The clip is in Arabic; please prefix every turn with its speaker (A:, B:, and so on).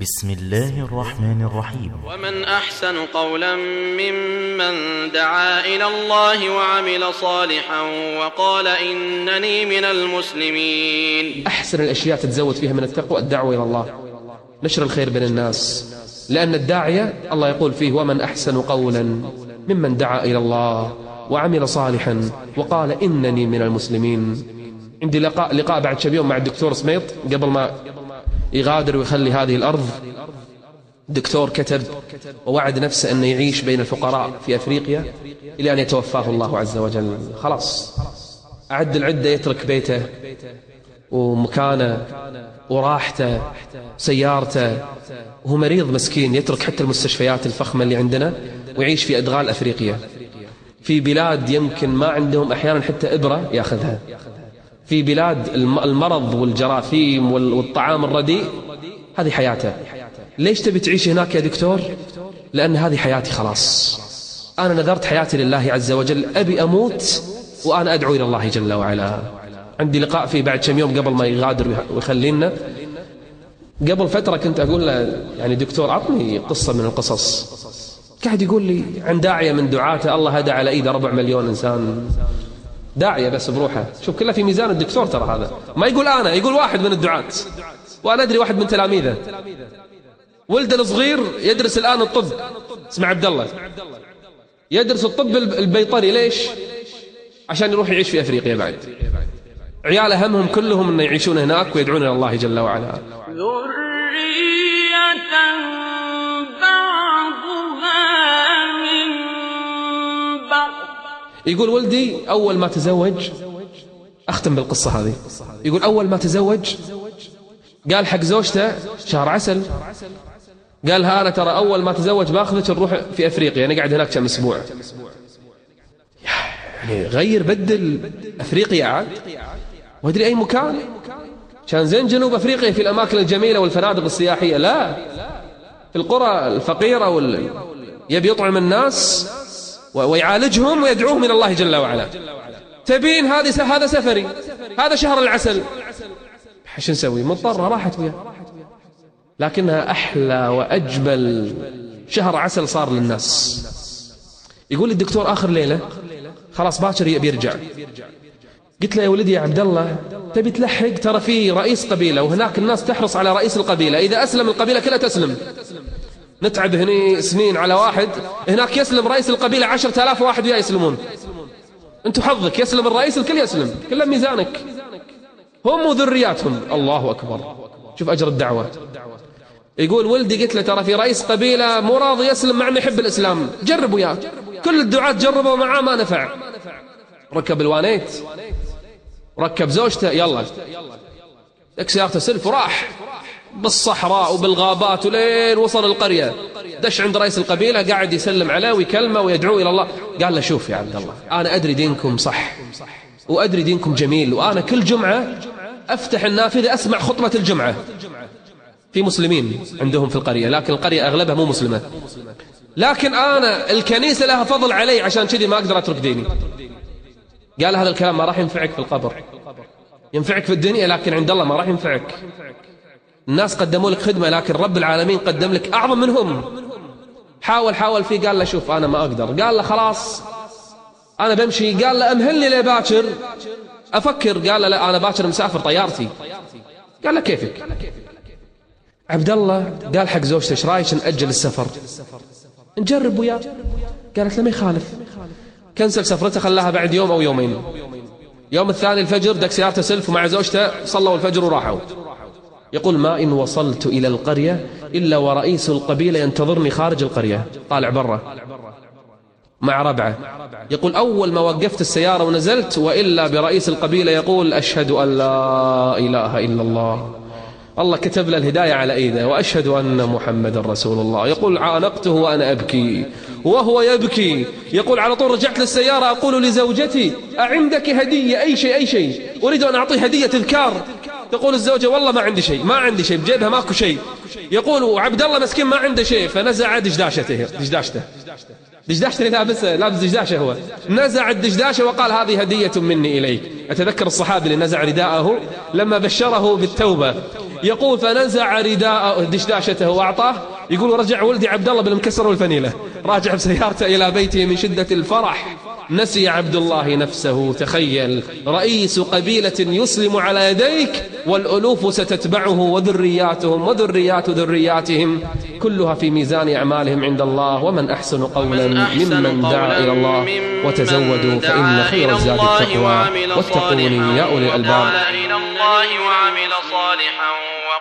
A: بسم الله الرحمن الرحيم.
B: ومن أحسن قولا ممن دعا إلى الله وعمل صالحا وقال إنني من المسلمين.
C: أحسن الأشياء تتزود فيها من التقوى الدعوة إلى الله. نشر الخير بين الناس. لأن الداعية الله يقول فيه ومن أحسن قولا ممن دعا إلى الله وعمل صالحا وقال إنني من المسلمين. عندي لقاء لقاء بعد كم يوم مع الدكتور سميط قبل ما يغادر ويخلي هذه الأرض. دكتور كتب ووعد نفسه أنه يعيش بين الفقراء في أفريقيا إلى أن يتوفاه الله عز وجل. خلاص. أعد العدة يترك بيته ومكانه وراحته سيارته. وهو مريض مسكين يترك حتى المستشفيات الفخمة اللي عندنا ويعيش في أدغال أفريقيا. في بلاد يمكن ما عندهم أحيانا حتى إبرة يأخذها. في بلاد المرض والجراثيم والطعام الرديء هذه حياته. ليش تبي تعيش هناك يا دكتور؟ لأن هذه حياتي خلاص. أنا نذرت حياتي لله عز وجل. أبي أموت وأنا أدعو إلى الله جل وعلا. عندي لقاء فيه بعد كم يوم قبل ما يغادر ويخلينا. قبل فترة كنت أقول له يعني دكتور عطني قصة من القصص. قاعد يقول لي عن داعية من دعاته الله هدى على إيده ربع مليون إنسان. داعية بس بروحه. شوف كلها في ميزان الدكتور ترى هذا. ما يقول أنا يقول واحد من الدعاة. وأنا أدري واحد من تلاميذه. ولده الصغير يدرس الآن الطب. اسمه عبد الله. يدرس الطب البيطري. ليش؟ عشان يروح يعيش في أفريقيا بعد. عياله همهم كلهم أن يعيشون هناك ويدعون إلى الله جل وعلا.
D: ذرية
C: يقول ولدي أول ما تزوج أختم بالقصة هذه. يقول أول ما تزوج قال حق زوجته شهر عسل. قال ها أنا ترى أول ما تزوج باخذك نروح في أفريقيا أنا قاعد هناك كم أسبوع. يعني غير بدل أفريقيا عاد. وأدري أي مكان. كان زين جنوب أفريقيا في الأماكن الجميلة والفنادق السياحية. لا في القرى الفقيرة وال... يبي يطعم الناس. ويعالجهم ويدعوهم إلى الله جل وعلا. تبين هذه هذا سفري. هذا شهر العسل. شو نسوي؟ مضطرة راحت وياه. لكنها أحلى وأجمل شهر عسل صار للناس. يقول الدكتور آخر ليلة خلاص باكر يبي يرجع. قلت له يا ولدي يا عبد الله تبي تلحق؟ ترى في رئيس قبيلة وهناك الناس تحرص على رئيس القبيلة. إذا أسلم القبيلة كلها تسلم. نتعب هني سنين على واحد. هناك يسلم رئيس القبيلة عشرة آلاف واحد وياه يسلمون. انتو حظك يسلم الرئيس الكل يسلم. كله ميزانك. هم وذرياتهم. الله أكبر. شوف أجر الدعوة. يقول ولدي قلت له ترى في رئيس قبيلة مو راضي يسلم مع انه يحب الإسلام. جرب وياه. كل الدعاة جربوا معاه ما نفع. ركب الوانيت. ركب زوجته. يلا. لك سيارته سلف وراح. بالصحراء وبالغابات ولين وصل القرية. دش عند رئيس القبيلة قاعد يسلم عليه ويكلمه ويدعوه إلى الله. قال له شوف يا عبد الله أنا أدري دينكم صح وأدري دينكم جميل وأنا كل جمعة أفتح النافذة أسمع خطبة الجمعة. في مسلمين عندهم في القرية لكن القرية أغلبها مو مسلمة. لكن أنا الكنيسة لها فضل علي عشان كذي ما أقدر أترك ديني. قال هذا الكلام ما راح ينفعك في القبر. ينفعك في الدنيا لكن عند الله ما راح ينفعك. الناس قدموا لك خدمة لكن رب العالمين قدم لك أعظم منهم. حاول حاول فيه قال له شوف أنا ما أقدر. قال له خلاص أنا بمشي. قال له أمهلني لي باكر؟ أفكر. قال له لا أنا باكر مسافر طيارتي. قال له كيفك؟ عبد الله قال حق زوجته إيش رأيك نأجل السفر؟ نجرب وياه. قالت له ما يخالف. كنسل سفرته خلاها بعد يوم أو يومين. يوم الثاني الفجر دك سيارته سلف ومع زوجته صلوا الفجر وراحوا. يقول ما إن وصلت إلى القرية إلا ورئيس القبيلة ينتظرني خارج القرية. طالع برا. مع ربعة. يقول أول ما وقفت السيارة ونزلت وإلا برئيس القبيلة يقول أشهد أن لا إله إلا الله. الله كتب له الهداية على إيده. وأشهد أن محمد رسول الله. يقول عانقته وأنا أبكي. وهو يبكي. يقول على طول رجعت للسيارة أقول لزوجتي أعندك هدية أي شيء أي شيء. أريد أن أعطيه هدية تذكار. تقول الزوجة والله ما عندي شيء ما عندي شيء بجيبها ماكو شيء. يقول عبد الله مسكين ما عنده شيء فنزع دشداشته دشداشته دشداشته اللي لابسه لابس دشداشه هو. نزع الدشداشه وقال هذه هدية مني إليك. أتذكر الصحابي اللي نزع رداءه؟ لما بشره بالتوبة. يقول فنزع رداءه دشداشته وأعطاه. يقول رجع ولدي عبد الله بالمكسر والفنيلة. راجع بسيارته إلى بيته من شدة الفرح. نسي عبد الله نفسه. تخيل رئيس قبيلة يسلم على يديك والألوف ستتبعه وذرياتهم وذريات ذرياتهم. كلها في ميزان أعمالهم عند الله. ومن أحسن قولا ممن دعا إلى الله. وتزودوا
B: دعا
C: فإن خير الزاد التقوى. واتقوني يا أولي الألباب.
B: وقال إلى الله وعمل صالحا.